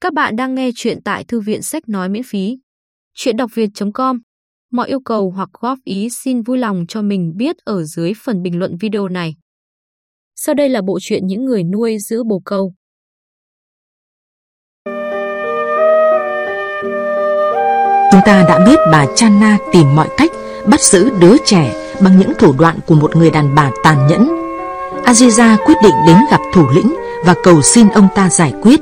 Các bạn đang nghe chuyện tại thư viện sách nói miễn phí. Chuyện đọc việt.com Mọi yêu cầu hoặc góp ý xin vui lòng cho mình biết ở dưới phần bình luận video này. Sau đây là bộ truyện những người nuôi giữ bồ câu. Chúng ta đã biết bà Channa tìm mọi cách bắt giữ đứa trẻ bằng những thủ đoạn của một người đàn bà tàn nhẫn. Aziza quyết định đến gặp thủ lĩnh và cầu xin ông ta giải quyết.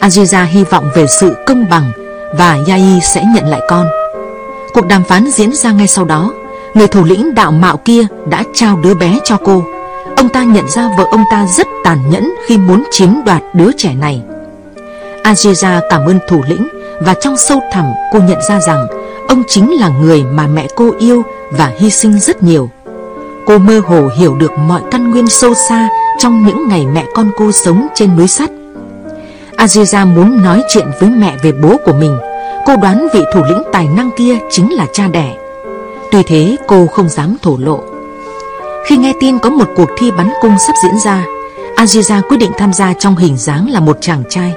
Aziza hy vọng về sự công bằng và Yai sẽ nhận lại con. Cuộc đàm phán diễn ra ngay sau đó. Người thủ lĩnh đạo mạo kia đã trao đứa bé cho cô. Ông ta nhận ra vợ ông ta rất tàn nhẫn khi muốn chiếm đoạt đứa trẻ này. Aziza cảm ơn thủ lĩnh và trong sâu thẳm cô nhận ra rằng ông chính là người mà mẹ cô yêu và hy sinh rất nhiều. Cô mơ hồ hiểu được mọi căn nguyên sâu xa trong những ngày mẹ con cô sống trên núi sắt. Aziza muốn nói chuyện với mẹ về bố của mình. Cô đoán vị thủ lĩnh tài năng kia chính là cha đẻ. Tuy thế cô không dám thổ lộ. Khi nghe tin có một cuộc thi bắn cung sắp diễn ra, Aziza quyết định tham gia trong hình dáng là một chàng trai.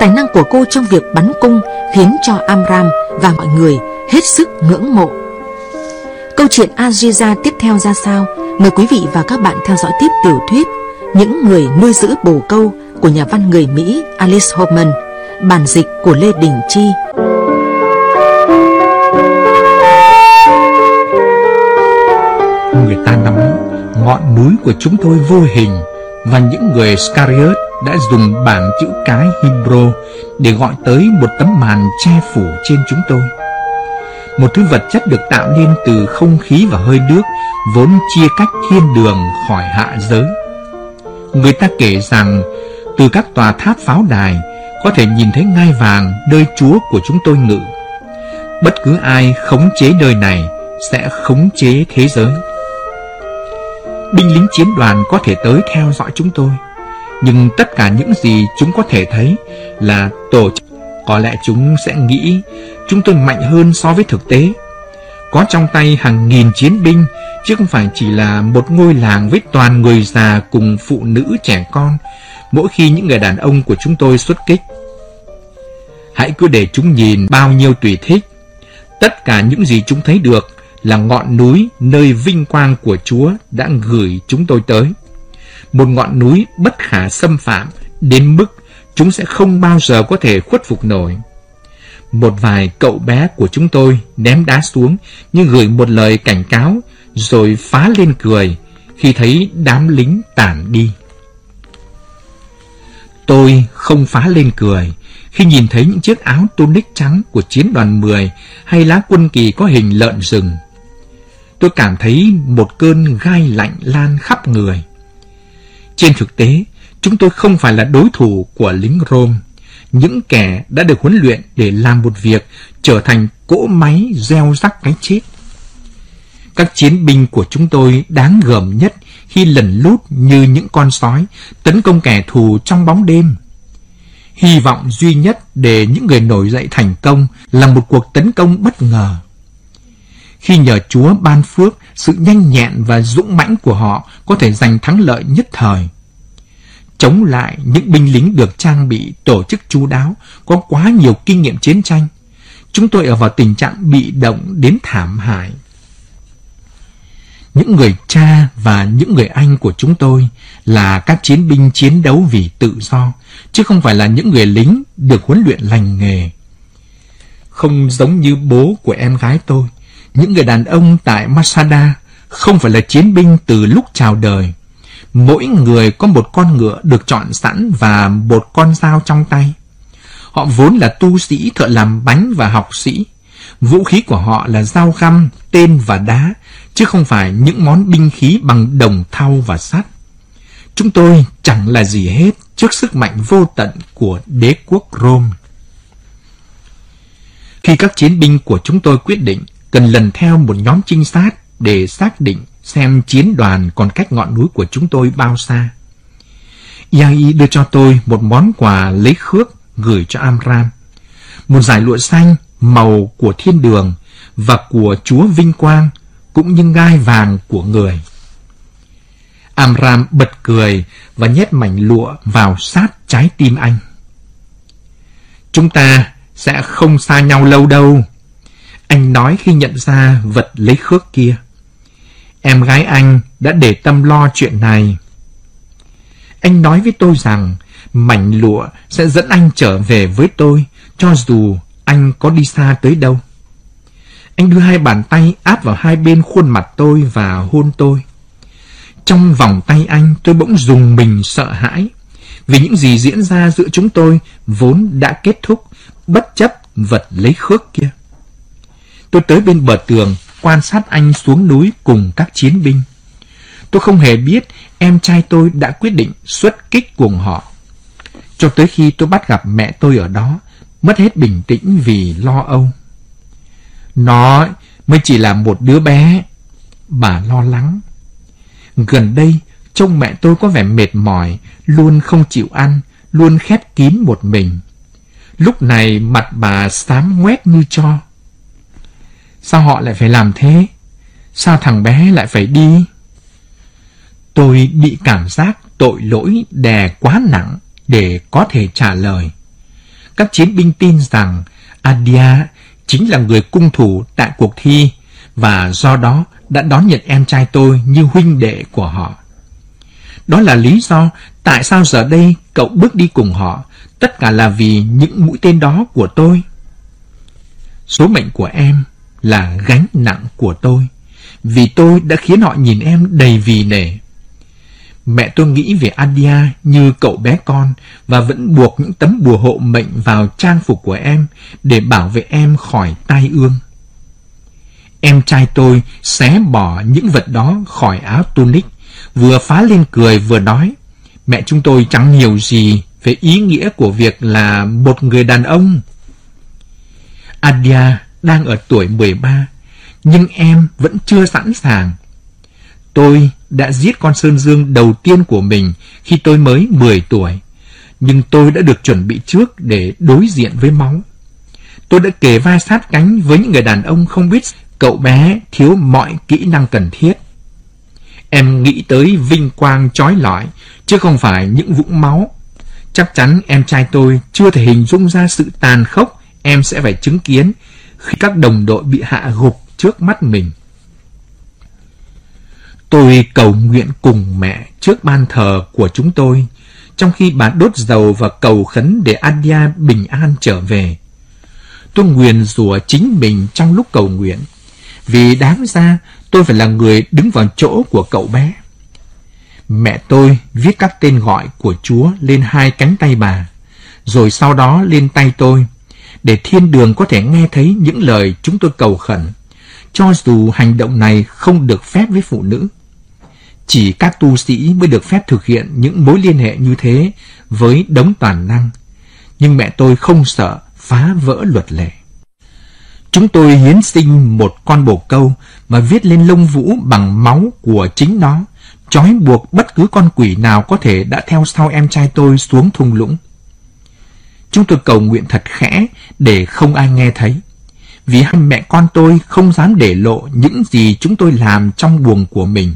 Tài năng của cô trong việc bắn cung khiến cho Amram và mọi người hết sức ngưỡng mộ. Câu chuyện Aziza tiếp theo ra sao? Mời quý vị và các bạn theo dõi tiếp tiểu thuyết Những người nuôi giữ bồ câu của nhà văn người Mỹ Alice Hoffman, bản dịch của Lê Đình Chi. Người ta nói ngọn núi của chúng tôi vô hình và những người Scariot đã dùng bảng chữ cái Hebrew để gọi tới một tấm màn che phủ trên chúng tôi. Một thứ vật chất được tạo nên từ không khí và hơi nước vốn chia cách thiên đường khỏi hạ giới. Người ta kể rằng từ các tòa tháp pháo đài có thể nhìn thấy ngai vàng nơi Chúa của chúng tôi ngự. Bất cứ ai khống chế nơi này sẽ khống chế thế giới. Binh lính chiến đoàn có thể tới theo dõi chúng tôi, nhưng tất cả những gì chúng có thể thấy là tổ chức. Có lẽ chúng sẽ nghĩ chúng tôi mạnh hơn so với thực tế. Có trong tay hàng nghìn chiến binh, chứ không phải chỉ là một ngôi làng với toàn người già cùng phụ nữ trẻ con, mỗi khi những người đàn ông của chúng tôi xuất kích. Hãy cứ để chúng nhìn bao nhiêu tùy thích. Tất cả những gì chúng thấy được là ngọn núi nơi vinh quang của Chúa đã gửi chúng tôi tới. Một ngọn núi bất khả xâm phạm, đến mức chúng sẽ không bao giờ có thể khuất phục nổi. Một vài cậu bé của chúng tôi ném đá xuống, như gửi một lời cảnh cáo, rồi phá lên cười khi thấy đám lính tản đi. Tôi không phá lên cười khi nhìn thấy những chiếc áo tunic trắng của chiến đoàn 10 hay lá quân kỳ có hình lợn rừng. Tôi cảm thấy một cơn gai lạnh lan khắp người. Trên thực tế, chúng tôi không phải là đối thủ của lính Rome, những kẻ đã được huấn luyện để làm một việc trở thành cỗ máy gieo rắc cái chết. Các chiến binh của chúng tôi đáng gờm nhất khi lần lút như những con sói tấn công kẻ thù trong bóng đêm. Hy vọng duy nhất để những người nổi dậy thành công là một cuộc tấn công bất ngờ. Khi nhờ Chúa ban phước, sự nhanh nhẹn và dũng mãnh của họ có thể giành thắng lợi nhất thời. Chống lại những binh lính được trang bị tổ chức chú đáo, có quá nhiều kinh nghiệm chiến tranh. Chúng tôi ở vào tình trạng bị động đến thảm hại. Những người cha và những người anh của chúng tôi là các chiến binh chiến đấu vì tự do, chứ không phải là những người lính được huấn luyện lành nghề. Không giống như bố của em gái tôi, những người đàn ông tại Masada không phải là chiến binh từ lúc chào đời. Mỗi người có một con ngựa được chọn sẵn và một con dao trong tay. Họ vốn là tu sĩ thợ làm bánh và học sĩ. Vũ khí của họ là dao găm, tên và đá, chứ không phải những món binh khí bằng đồng thau và sắt. Chúng tôi chẳng là gì hết trước sức mạnh vô tận của đế quốc Rome. Khi các chiến binh của chúng tôi quyết định cần lần theo một nhóm trinh sát để xác định xem chiến đoàn còn cách ngọn núi của chúng tôi bao xa. Yai đưa cho tôi một món quà lấy khước gửi cho Amram. Một giải lụa xanh màu của thiên đường và của Chúa Vinh Quang cũng như ngai vàng của người. Amram bật cười và nhét mảnh lụa vào sát trái tim anh. Chúng ta sẽ không xa nhau lâu đâu. Anh nói khi nhận ra vật lấy khước kia. Em gái anh đã để tâm lo chuyện này. Anh nói với tôi rằng mảnh lụa sẽ dẫn anh trở về với tôi cho dù anh có đi xa tới đâu. Anh đưa hai bàn tay áp vào hai bên khuôn mặt tôi và hôn tôi. Trong vòng tay anh tôi bỗng dùng mình sợ hãi vì những gì diễn ra giữa chúng tôi vốn đã kết thúc bất chấp vật lấy khước kia. Tôi tới bên bờ tường quan sát anh xuống núi cùng các chiến binh. Tôi không hề biết em trai tôi đã quyết định xuất kích cùng họ. Cho tới khi tôi bắt gặp mẹ tôi ở đó, mất hết bình tĩnh vì lo âu. Nó mới chỉ là một đứa bé. Bà lo lắng. Gần đây, trông mẹ tôi có vẻ mệt mỏi, luôn không chịu ăn, luôn khép kín một mình. Lúc này mặt bà xám ngoét như cho. Sao họ lại phải làm thế? Sao thằng bé lại phải đi? Tôi bị cảm giác tội lỗi đè quá nặng để có thể trả lời. Các chiến binh tin rằng Adia chính là người cung thủ tại cuộc thi và do đó đã đón nhận em trai tôi như huynh đệ của họ. Đó là lý do tại sao giờ đây cậu bước đi cùng họ, tất cả là vì những mũi tên đó của tôi. Số mệnh của em là gánh nặng của tôi, vì tôi đã khiến họ nhìn em đầy vì nể. Mẹ tôi nghĩ về Adia như cậu bé con và vẫn buộc những tấm bùa hộ mệnh vào trang phục của em để bảo vệ em khỏi tai ương. Em trai tôi xé bỏ những vật đó khỏi áo tunic, vừa phá lên cười vừa nói, mẹ chúng tôi chẳng hiểu gì về ý nghĩa của việc là một người đàn ông. Adia đang ở tuổi 13, nhưng em vẫn chưa sẵn sàng. Tôi đã giết con Sơn Dương đầu tiên của mình khi tôi mới 10 tuổi, nhưng tôi đã được chuẩn bị trước để đối diện với máu. Tôi đã kề vai sát cánh với những người đàn ông không biết cậu bé thiếu mọi kỹ năng cần thiết. Em nghĩ tới vinh quang trói lọi, chứ không phải những vũng máu. Chắc chắn em trai tôi chưa thể hình dung ra sự tàn khốc em sẽ phải chứng kiến khi các đồng đội bị hạ gục trước mắt mình. Tôi cầu nguyện cùng mẹ trước ban thờ của chúng tôi, trong khi bà đốt dầu và cầu khấn để Adia bình an trở về. Tôi nguyền rủa chính mình trong lúc cầu nguyện, vì đáng ra tôi phải là người đứng vào chỗ của cậu bé. Mẹ tôi viết các tên gọi của Chúa lên hai cánh tay bà, rồi sau đó lên tay tôi, để thiên đường có thể nghe thấy những lời chúng tôi cầu khẩn, cho dù hành động này không được phép với phụ nữ. Chỉ các tu sĩ mới được phép thực hiện những mối liên hệ như thế với đống toàn năng. Nhưng mẹ tôi không sợ phá vỡ luật lệ. Chúng tôi hiến sinh một con bồ câu mà viết lên lông vũ bằng máu của chính nó, trói buộc bất cứ con quỷ nào có thể đã theo sau em trai tôi xuống thung lũng. Chúng tôi cầu nguyện thật khẽ để không ai nghe thấy. Vì hai mẹ con tôi không dám để lộ những gì chúng tôi làm trong buồng của mình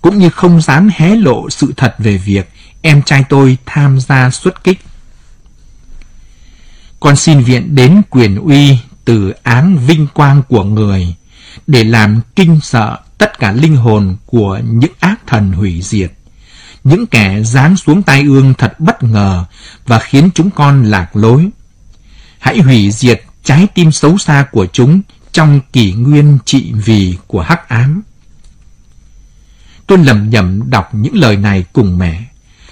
cũng như không dám hé lộ sự thật về việc em trai tôi tham gia xuất kích. Con xin viện đến quyền uy từ án vinh quang của người để làm kinh sợ tất cả linh hồn của những ác thần hủy diệt. Những kẻ giáng xuống tai ương thật bất ngờ và khiến chúng con lạc lối. Hãy hủy diệt trái tim xấu xa của chúng trong kỷ nguyên trị vì của hắc ám. Tôi lầm nhầm đọc những lời này cùng mẹ,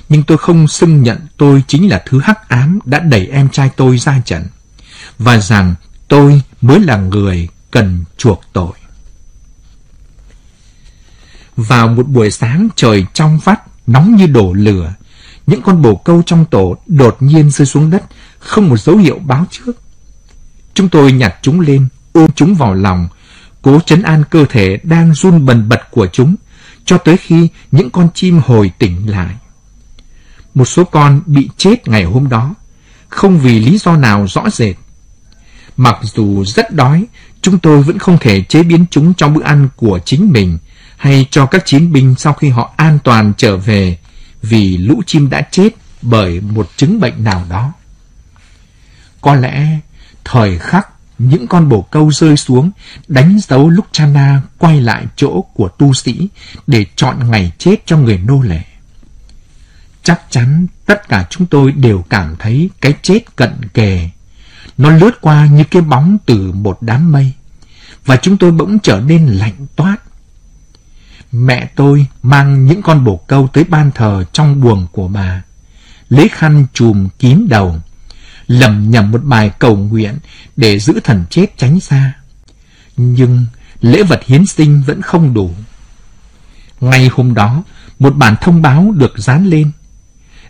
nhưng tôi không xưng nhận tôi chính là thứ hắc ám đã đẩy em trai tôi ra trận, và rằng tôi mới là người cần chuộc tội. Vào một buổi sáng trời trong vắt, nóng như đổ lửa, những con bồ câu trong tổ đột nhiên rơi xuống đất, không một dấu hiệu báo trước. Chúng tôi nhặt chúng lên, ôm chúng vào lòng, cố chấn an cơ thể đang run bần bật của chúng, cho tới khi những con chim hồi tỉnh lại. Một số con bị chết ngày hôm đó, không vì lý do nào rõ rệt. Mặc dù rất đói, chúng tôi vẫn không thể chế biến chúng trong bữa ăn của chính mình hay cho các chiến binh sau khi họ an toàn trở về vì lũ chim đã chết bởi một chứng bệnh nào đó. Có lẽ thời khắc những con bồ câu rơi xuống đánh dấu lúc Chana quay lại chỗ của tu sĩ để chọn ngày chết cho người nô lệ. Chắc chắn tất cả chúng tôi đều cảm thấy cái chết cận kề. Nó lướt qua như cái bóng từ một đám mây. Và chúng tôi bỗng trở nên lạnh toát. Mẹ tôi mang những con bồ câu tới ban thờ trong buồng của bà. Lấy khăn chùm kín đầu. Lầm nhầm một bài cầu nguyện để giữ thần chết tránh xa. Nhưng lễ vật hiến sinh vẫn không đủ. Ngay hôm đó, một bản thông báo được dán lên.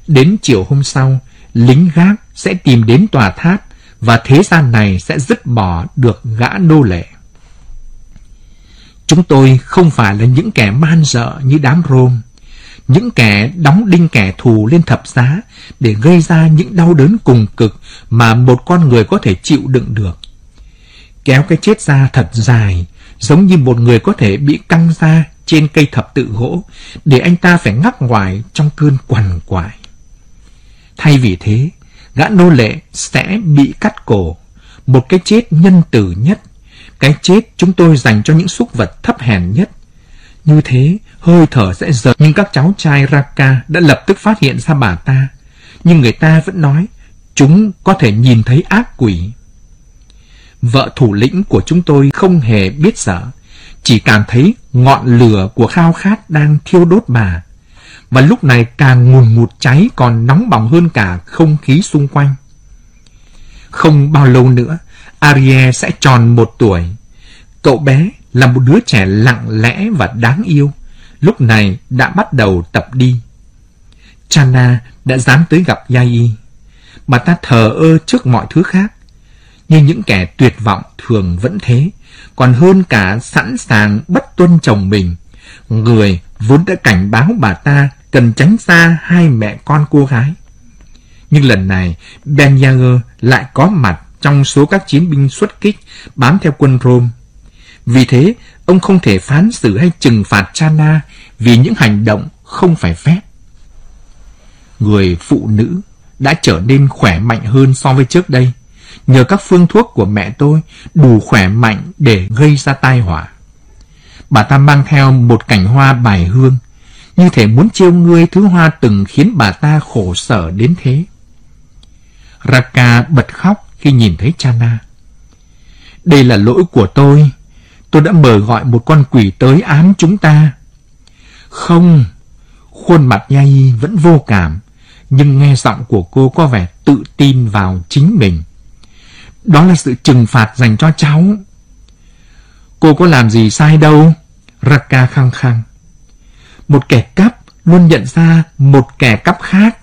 Đến chiều hôm sau, lính gác sẽ tìm đến tòa tháp và thế gian này sẽ dứt bỏ được gã nô lệ. Chúng tôi không phải là những kẻ man dợ như đám Rome, những kẻ đóng đinh kẻ thù lên thập giá để gây ra những đau đớn cùng cực mà một con người có thể chịu đựng được. Kéo cái chết ra thật dài, giống như một người có thể bị căng ra trên cây thập tự gỗ để anh ta phải ngắc ngoài trong cơn quằn quại. Thay vì thế, gã nô lệ sẽ bị cắt cổ, một cái chết nhân từ nhất, cái chết chúng tôi dành cho những súc vật thấp hèn nhất. Như thế, hơi thở sẽ giật, nhưng các cháu trai Raka đã lập tức phát hiện ra bà ta. Nhưng người ta vẫn nói, chúng có thể nhìn thấy ác quỷ. Vợ thủ lĩnh của chúng tôi không hề biết sợ, chỉ cảm thấy ngọn lửa của khao khát đang thiêu đốt bà và lúc này càng ngùn ngụt cháy còn nóng bỏng hơn cả không khí xung quanh. Không bao lâu nữa, Ariel sẽ tròn một tuổi. Cậu bé là một đứa trẻ lặng lẽ và đáng yêu, lúc này đã bắt đầu tập đi. Chana đã dám tới gặp Yai. Bà ta thờ ơ trước mọi thứ khác. Nhưng những kẻ tuyệt vọng thường vẫn thế, còn hơn cả sẵn sàng bất tuân chồng mình. Người vốn đã cảnh báo bà ta cần tránh xa hai mẹ con cô gái. Nhưng lần này, Ben Yager lại có mặt trong số các chiến binh xuất kích bám theo quân Rome. Vì thế, ông không thể phán xử hay trừng phạt Chana vì những hành động không phải phép. Người phụ nữ đã trở nên khỏe mạnh hơn so với trước đây, nhờ các phương thuốc của mẹ tôi đủ khỏe mạnh để gây ra tai họa. Bà ta mang theo một cảnh hoa bài hương, như thể muốn chiêu ngươi thứ hoa từng khiến bà ta khổ sở đến thế. Raka bật khóc khi nhìn thấy Chana. Đây là lỗi của tôi. Tôi đã mời gọi một con quỷ tới ám chúng ta. Không, khuôn mặt Yai vẫn vô cảm, nhưng nghe giọng của cô có vẻ tự tin vào chính mình. Đó là sự trừng phạt dành cho cháu. Cô có làm gì sai đâu? Raka khăng khăng. Một kẻ cắp luôn nhận ra một kẻ cắp khác.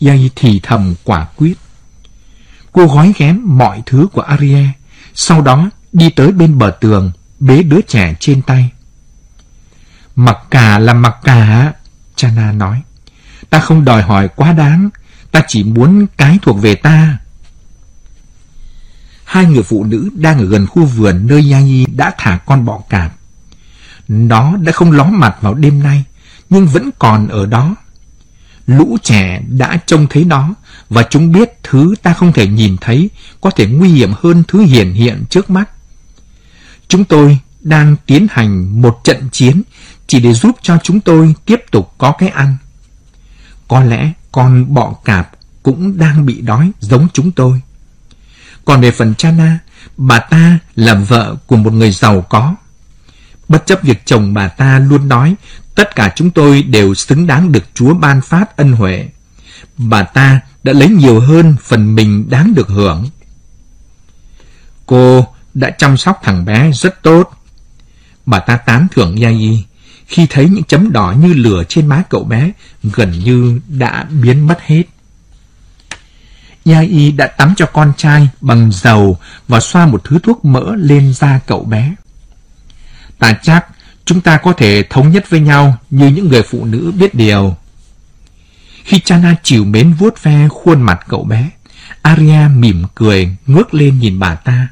Yai thì thầm quả quyết. Cô gói ghém mọi thứ của Arie, sau đó đi tới bên bờ tường, bế đứa trẻ trên tay. Mặc cả là mặc cả, Chana nói. Ta không đòi hỏi quá đáng, ta chỉ muốn cái thuộc về ta. Hai người phụ nữ đang ở gần khu vườn nơi Yayi đã thả con bọ cạp. Nó đã không ló mặt vào đêm nay, nhưng vẫn còn ở đó. Lũ trẻ đã trông thấy nó, và chúng biết thứ ta không thể nhìn thấy có thể nguy hiểm hơn thứ hiển hiện trước mắt. Chúng tôi đang tiến hành một trận chiến chỉ để giúp cho chúng tôi tiếp tục có cái ăn. Có lẽ con bọ cạp cũng đang bị đói giống chúng tôi. Còn về phần Chana, bà ta là vợ của một người giàu có. Bất chấp việc chồng bà ta luôn nói tất cả chúng tôi đều xứng đáng được Chúa ban phát ân huệ. Bà ta đã lấy nhiều hơn phần mình đáng được hưởng. Cô đã chăm sóc thằng bé rất tốt. Bà ta tán thưởng Yai khi thấy những chấm đỏ như lửa trên má cậu bé gần như đã biến mất hết. Yai đã tắm cho con trai bằng dầu và xoa một thứ thuốc mỡ lên da cậu bé. Ta chắc chúng ta có thể thống nhất với nhau như những người phụ nữ biết điều. Khi Chana chịu mến vuốt ve khuôn mặt cậu bé, Arya mỉm cười ngước lên nhìn bà ta.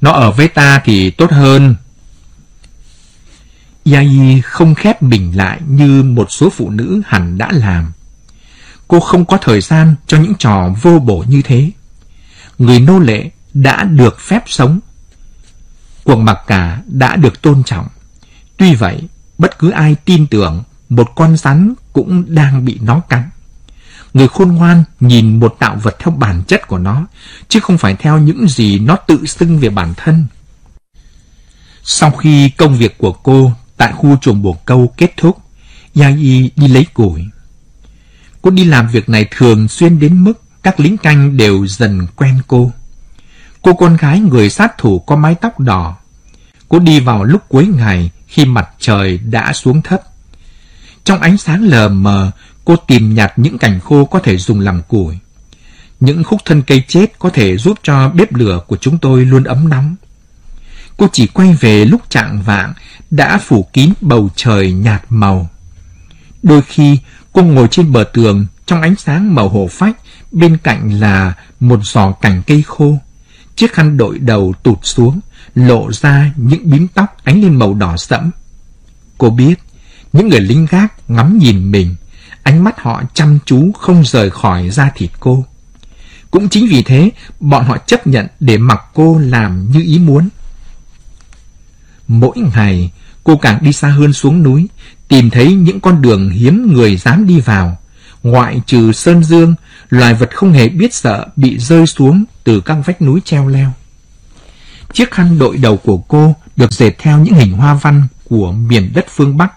Nó ở với ta thì tốt hơn. Yai không khép mình lại như một số phụ nữ hẳn đã làm. Cô không có thời gian cho những trò vô bổ như thế. người nô lệ đã được phép sống. Cuộc mặc cả đã được tôn trọng. Tuy vậy, bất cứ ai tin tưởng một con rắn cũng đang bị nó cắn. Người khôn ngoan nhìn một tạo vật theo bản chất của nó, chứ không phải theo những gì nó tự xưng về bản thân. Sau khi công việc của cô tại khu chuồng bồ câu kết thúc, Yai đi lấy củi. Cô đi làm việc này thường xuyên đến mức các lính canh đều dần quen cô. Cô con gái người sát thủ có mái tóc đỏ. Cô đi vào lúc cuối ngày khi mặt trời đã xuống thấp. Trong ánh sáng lờ mờ, cô tìm nhặt những cành khô có thể dùng làm củi. Những khúc thân cây chết có thể giúp cho bếp lửa của chúng tôi luôn ấm nóng. Cô chỉ quay về lúc trạng vạng đã phủ kín bầu trời nhạt màu. Đôi khi cô ngồi trên bờ tường trong ánh sáng màu hổ phách bên cạnh là một giò cành cây khô. Chiếc khăn đội đầu tụt xuống, lộ ra những bím tóc ánh lên màu đỏ sẫm. Cô biết, những người lính gác ngắm nhìn mình, ánh mắt họ chăm chú không rời khỏi da thịt cô. Cũng chính vì thế, bọn họ chấp nhận để mặc cô làm như ý muốn. Mỗi ngày, cô càng đi xa hơn xuống núi, tìm thấy những con đường hiếm người dám đi vào. Ngoại trừ sơn dương, loài vật không hề biết sợ bị rơi xuống từ các vách núi treo leo. Chiếc khăn đội đầu của cô được dệt theo những hình hoa văn của miền đất phương Bắc,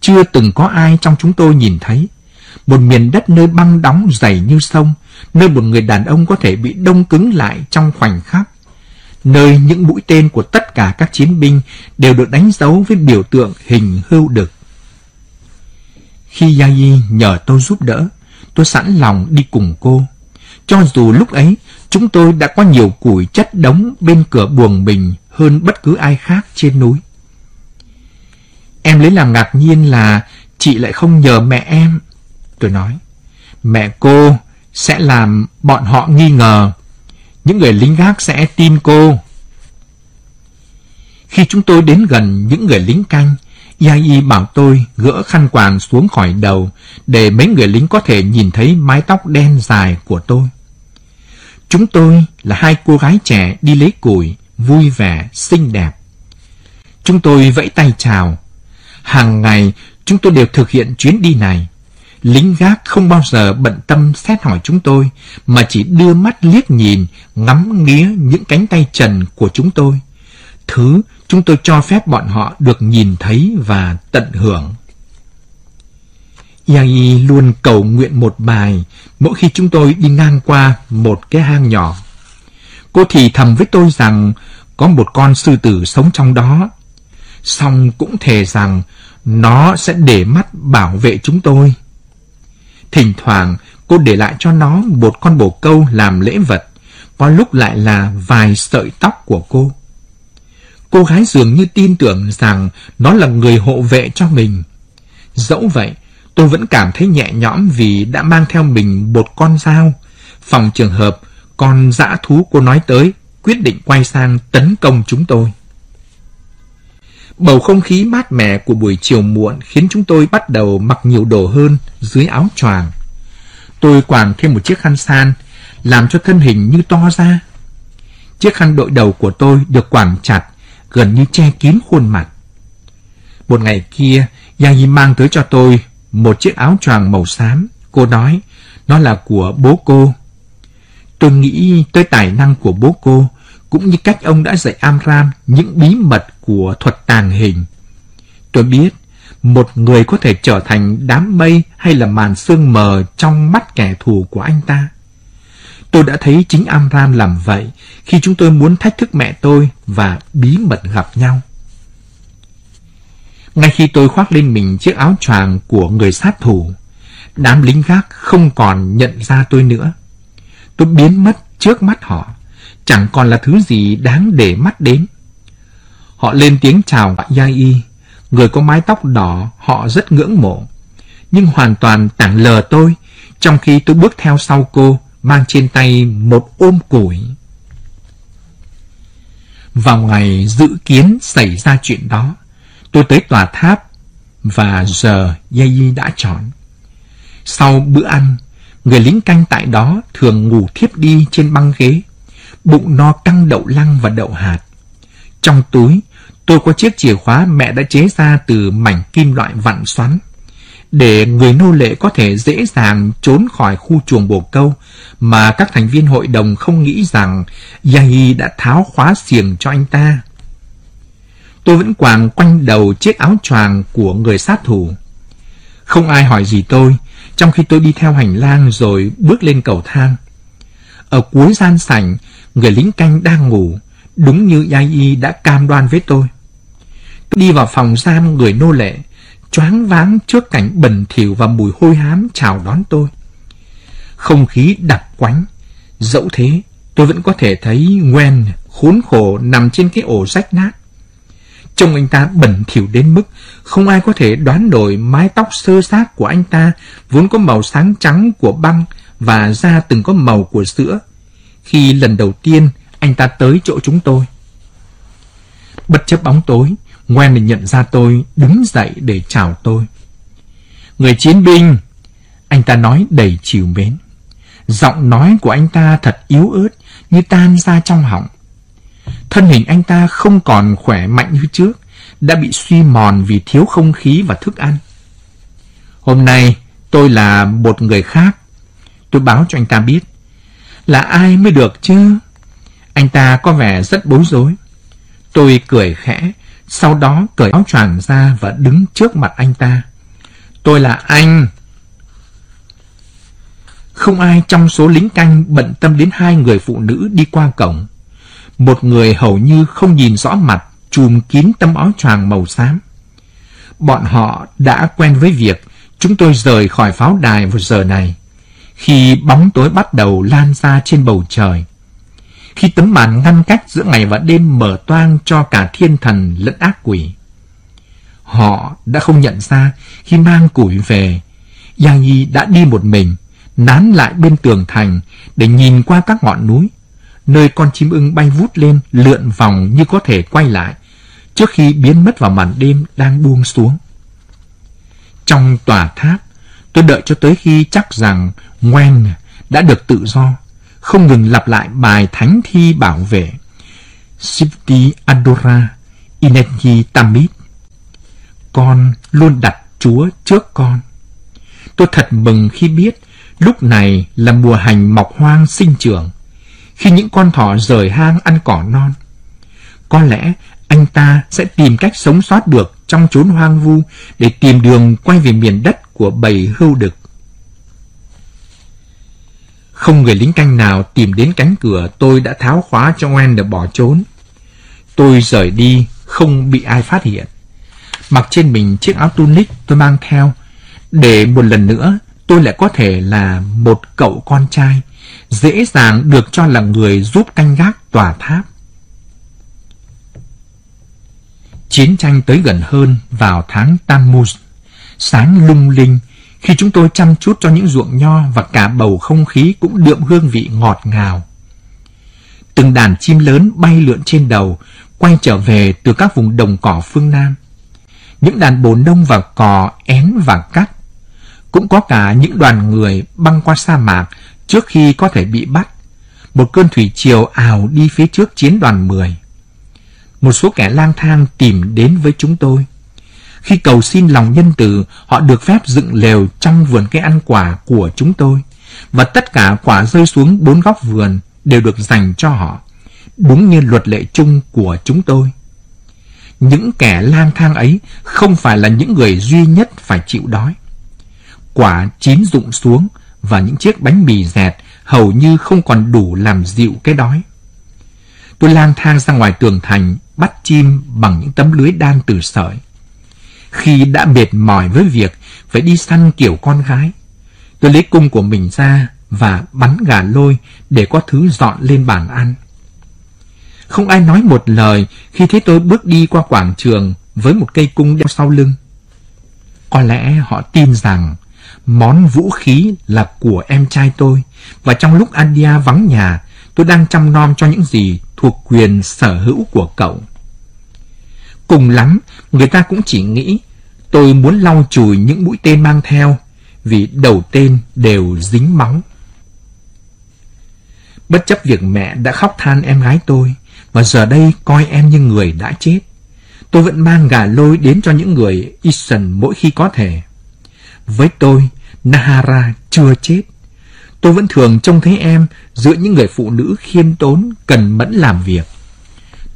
chưa từng có ai trong chúng tôi nhìn thấy. Một miền đất nơi băng đóng dày như sông, nơi một người đàn ông có thể bị đông cứng lại trong khoảnh khắc. Nơi những mũi tên của tất cả các chiến binh đều được đánh dấu với biểu tượng hình hưu đực. Khi Yai nhờ tôi giúp đỡ, tôi sẵn lòng đi cùng cô. Cho dù lúc ấy chúng tôi đã có nhiều củi chất đống bên cửa buồng mình hơn bất cứ ai khác trên núi. Em lấy làm ngạc nhiên là chị lại không nhờ mẹ em. Tôi nói, mẹ cô sẽ làm bọn họ nghi ngờ. Những người lính gác sẽ tin cô. Khi chúng tôi đến gần những người lính canh, Yai bảo tôi gỡ khăn quàng xuống khỏi đầu để mấy người lính có thể nhìn thấy mái tóc đen dài của tôi. Chúng tôi là hai cô gái trẻ đi lấy củi, vui vẻ, xinh đẹp. Chúng tôi vẫy tay chào. Hàng ngày chúng tôi đều thực hiện chuyến đi này. Lính gác không bao giờ bận tâm xét hỏi chúng tôi, mà chỉ đưa mắt liếc nhìn, ngắm nghía những cánh tay trần của chúng tôi. Thứ chúng tôi cho phép bọn họ được nhìn thấy và tận hưởng. Yai luôn cầu nguyện một bài mỗi khi chúng tôi đi ngang qua một cái hang nhỏ. Cô thì thầm với tôi rằng có một con sư tử sống trong đó. Xong cũng thề rằng nó sẽ để mắt bảo vệ chúng tôi. Thỉnh thoảng cô để lại cho nó một con bồ câu làm lễ vật, có lúc lại là vài sợi tóc của cô. Cô gái dường như tin tưởng rằng nó là người hộ vệ cho mình. Dẫu vậy, tôi vẫn cảm thấy nhẹ nhõm vì đã mang theo mình một con dao. Phòng trường hợp, con dã thú cô nói tới quyết định quay sang tấn công chúng tôi. Bầu không khí mát mẻ của buổi chiều muộn khiến chúng tôi bắt đầu mặc nhiều đồ hơn dưới áo choàng. Tôi quàng thêm một chiếc khăn san, làm cho thân hình như to ra. Chiếc khăn đội đầu của tôi được quàng chặt, gần như che kín khuôn mặt. Một ngày kia, Giang mang tới cho tôi một chiếc áo choàng màu xám. Cô nói, nó là của bố cô. Tôi nghĩ tới tài năng của bố cô, cũng như cách ông đã dạy Amram những bí mật của thuật tàng hình. Tôi biết, một người có thể trở thành đám mây hay là màn sương mờ trong mắt kẻ thù của anh ta. Tôi đã thấy chính Amram làm vậy khi chúng tôi muốn thách thức mẹ tôi và bí mật gặp nhau. Ngay khi tôi khoác lên mình chiếc áo choàng của người sát thủ, đám lính gác không còn nhận ra tôi nữa. Tôi biến mất trước mắt họ, chẳng còn là thứ gì đáng để mắt đến. Họ lên tiếng chào Yai, người có mái tóc đỏ họ rất ngưỡng mộ, nhưng hoàn toàn tảng lờ tôi, trong khi tôi bước theo sau cô, mang trên tay một ôm củi. Vào ngày dự kiến xảy ra chuyện đó, tôi tới tòa tháp và giờ Yai đã chọn. Sau bữa ăn, người lính canh tại đó thường ngủ thiếp đi trên băng ghế. bụng no căng đậu lăng và đậu hạt. Trong túi, tôi có chiếc chìa khóa mẹ đã chế ra từ mảnh kim loại vặn xoắn, để người nô lệ có thể dễ dàng trốn khỏi khu chuồng bồ câu mà các thành viên hội đồng không nghĩ rằng Yagi đã tháo khóa xiềng cho anh ta. Tôi vẫn quàng quanh đầu chiếc áo choàng của người sát thủ. Không ai hỏi gì tôi, trong khi tôi đi theo hành lang rồi bước lên cầu thang. Ở cuối gian sảnh, người lính canh đang ngủ, đúng như Yai đã cam đoan với tôi. Tôi đi vào phòng giam người nô lệ, choáng váng trước cảnh bẩn thỉu và mùi hôi hám chào đón tôi. Không khí đặc quánh, dẫu thế tôi vẫn có thể thấy Gwen khốn khổ nằm trên cái ổ rách nát. Trông anh ta bẩn thỉu đến mức không ai có thể đoán nổi mái tóc sơ sát của anh ta vốn có màu sáng trắng của băng và da từng có màu của sữa. Khi lần đầu tiên anh ta tới chỗ chúng tôi. Bất chấp bóng tối, Gwen nhận ra tôi, đứng dậy để chào tôi. Người chiến binh, anh ta nói đầy chiều mến. Giọng nói của anh ta thật yếu ớt, như tan ra trong họng. Thân hình anh ta không còn khỏe mạnh như trước, đã bị suy mòn vì thiếu không khí và thức ăn. Hôm nay, tôi là một người khác. Tôi báo cho anh ta biết. Là ai mới được chứ? Anh ta có vẻ rất bối rối. Tôi cười khẽ, sau đó cởi áo choàng ra và đứng trước mặt anh ta. Tôi là anh. Không ai trong số lính canh bận tâm đến hai người phụ nữ đi qua cổng. Một người hầu như không nhìn rõ mặt, chùm kín tấm áo choàng màu xám. Bọn họ đã quen với việc chúng tôi rời khỏi pháo đài vào giờ này, khi bóng tối bắt đầu lan ra trên bầu trời. Khi tấm màn ngăn cách giữa ngày và đêm mở toang cho cả thiên thần lẫn ác quỷ. Họ đã không nhận ra khi mang củi về, Giang Nhi đã đi một mình, nán lại bên tường thành để nhìn qua các ngọn núi, nơi con chim ưng bay vút lên lượn vòng như có thể quay lại, trước khi biến mất vào màn đêm đang buông xuống. Trong tòa tháp, tôi đợi cho tới khi chắc rằng Ngoan đã được tự do, không ngừng lặp lại bài thánh thi bảo vệ. Sipti Adora Inenji Tamit. Con luôn đặt Chúa trước con. Tôi thật mừng khi biết lúc này là mùa hành mọc hoang sinh trưởng, khi những con thỏ rời hang ăn cỏ non. Có lẽ anh ta sẽ tìm cách sống sót được trong chốn hoang vu để tìm đường quay về miền đất của bầy hưu đực. Không người lính canh nào tìm đến cánh cửa tôi đã tháo khóa cho Owen để bỏ trốn. Tôi rời đi, không bị ai phát hiện. Mặc trên mình chiếc áo tunic tôi mang theo, để một lần nữa tôi lại có thể là một cậu con trai, dễ dàng được cho là người giúp canh gác tòa tháp. Chiến tranh tới gần hơn vào tháng Tammuz, sáng lung linh khi chúng tôi chăm chút cho những ruộng nho và cả bầu không khí cũng đượm hương vị ngọt ngào. Từng đàn chim lớn bay lượn trên đầu, quay trở về từ các vùng đồng cỏ phương Nam. Những đàn bồ nông và cò én và cắt. Cũng có cả những đoàn người băng qua sa mạc trước khi có thể bị bắt. Một cơn thủy triều ào đi phía trước chiến đoàn 10 một số kẻ lang thang tìm đến với chúng tôi. Khi cầu xin lòng nhân từ, họ được phép dựng lều trong vườn cây ăn quả của chúng tôi, và tất cả quả rơi xuống bốn góc vườn đều được dành cho họ, đúng như luật lệ chung của chúng tôi. Những kẻ lang thang ấy không phải là những người duy nhất phải chịu đói. Quả chín rụng xuống và những chiếc bánh mì dẹt hầu như không còn đủ làm dịu cái đói. Tôi lang thang ra ngoài tường thành, bắt chim bằng những tấm lưới đan từ sợi. Khi đã mệt mỏi với việc phải đi săn kiểu con gái, tôi lấy cung của mình ra và bắn gà lôi để có thứ dọn lên bàn ăn. Không ai nói một lời khi thấy tôi bước đi qua quảng trường với một cây cung đeo sau lưng. Có lẽ họ tin rằng món vũ khí là của em trai tôi và trong lúc Andia vắng nhà, tôi đang chăm nom cho những gì thuộc quyền sở hữu của cậu. Cùng lắm, người ta cũng chỉ nghĩ tôi muốn lau chùi những mũi tên mang theo, vì đầu tên đều dính máu. Bất chấp việc mẹ đã khóc than em gái tôi, và giờ đây coi em như người đã chết. Tôi vẫn mang gà lôi đến cho những người Isan mỗi khi có thể. Với tôi, Nahara chưa chết. Tôi vẫn thường trông thấy em giữa những người phụ nữ khiêm tốn, cần mẫn làm việc.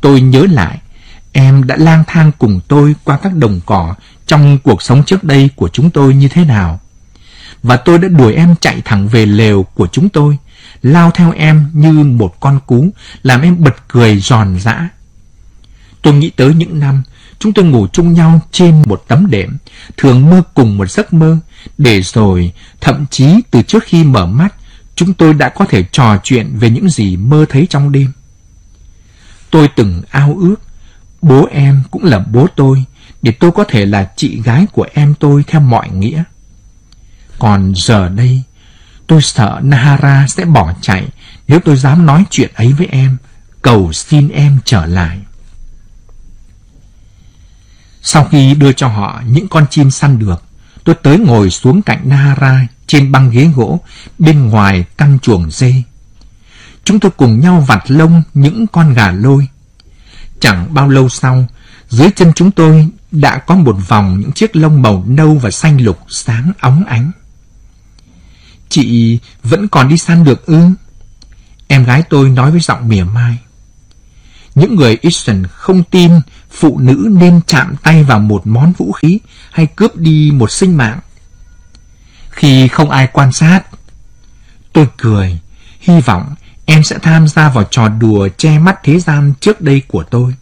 Tôi nhớ lại, em đã lang thang cùng tôi qua các đồng cỏ trong cuộc sống trước đây của chúng tôi như thế nào. Và tôi đã đuổi em chạy thẳng về lều của chúng tôi, lao theo em như một con cú, làm em bật cười giòn giã. Tôi nghĩ tới những năm chúng tôi ngủ chung nhau trên một tấm đệm, thường mơ cùng một giấc mơ, để rồi, thậm chí từ trước khi mở mắt, chúng tôi đã có thể trò chuyện về những gì mơ thấy trong đêm. Tôi từng ao ước, bố em cũng là bố tôi, để tôi có thể là chị gái của em tôi theo mọi nghĩa. Còn giờ đây, tôi sợ Nahara sẽ bỏ chạy nếu tôi dám nói chuyện ấy với em, cầu xin em trở lại. Sau khi đưa cho họ những con chim săn được, tôi tới ngồi xuống cạnh Nahara trên băng ghế gỗ bên ngoài căn chuồng dê. Chúng tôi cùng nhau vặt lông những con gà lôi. Chẳng bao lâu sau, dưới chân chúng tôi đã có một vòng những chiếc lông màu nâu và xanh lục sáng óng ánh. Chị vẫn còn đi săn được ư? Em gái tôi nói với giọng mỉa mai. Những người Eastern không tin phụ nữ nên chạm tay vào một món vũ khí hay cướp đi một sinh mạng. Khi không ai quan sát, tôi cười, hy vọng em sẽ tham gia vào trò đùa che mắt thế gian trước đây của tôi.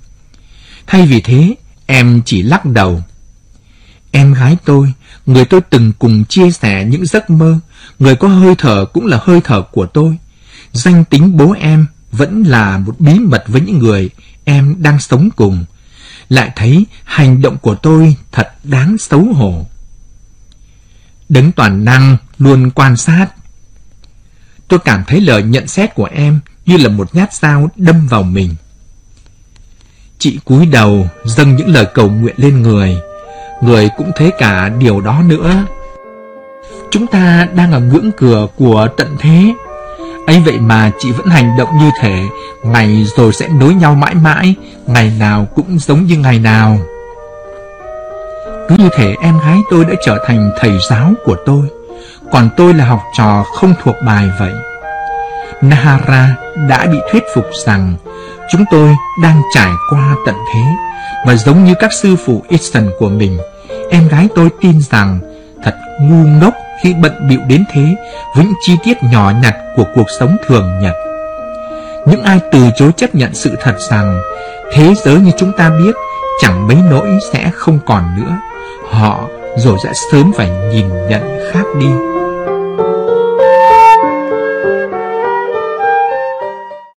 Thay vì thế, em chỉ lắc đầu. Em gái tôi, người tôi từng cùng chia sẻ những giấc mơ, người có hơi thở cũng là hơi thở của tôi. Danh tính bố em vẫn là một bí mật với những người em đang sống cùng. Lại thấy hành động của tôi thật đáng xấu hổ. Đấng toàn năng luôn quan sát. Tôi cảm thấy lời nhận xét của em như là một nhát dao đâm vào mình. Chị cúi đầu, dâng những lời cầu nguyện lên người. Người cũng thấy cả điều đó nữa. Chúng ta đang ở ngưỡng cửa của tận thế ấy vậy mà chị vẫn hành động như thế Ngày rồi sẽ nối nhau mãi mãi, Ngày nào cũng giống như ngày nào Cứ như thể em gái tôi đã trở thành thầy giáo của tôi còn tôi là học trò không thuộc bài vậy Nahara đã bị thuyết phục rằng Chúng tôi đang trải qua tận thế Và giống như các sư phụ Eastern của mình Em gái tôi tin rằng Thật ngu ngốc khi bận bịu đến thế với những chi tiết nhỏ nhặt của cuộc sống thường nhật. Những ai từ chối chấp nhận sự thật rằng thế giới như chúng ta biết chẳng mấy nỗi sẽ không còn nữa, họ rồi sẽ sớm phải nhìn nhận khác đi.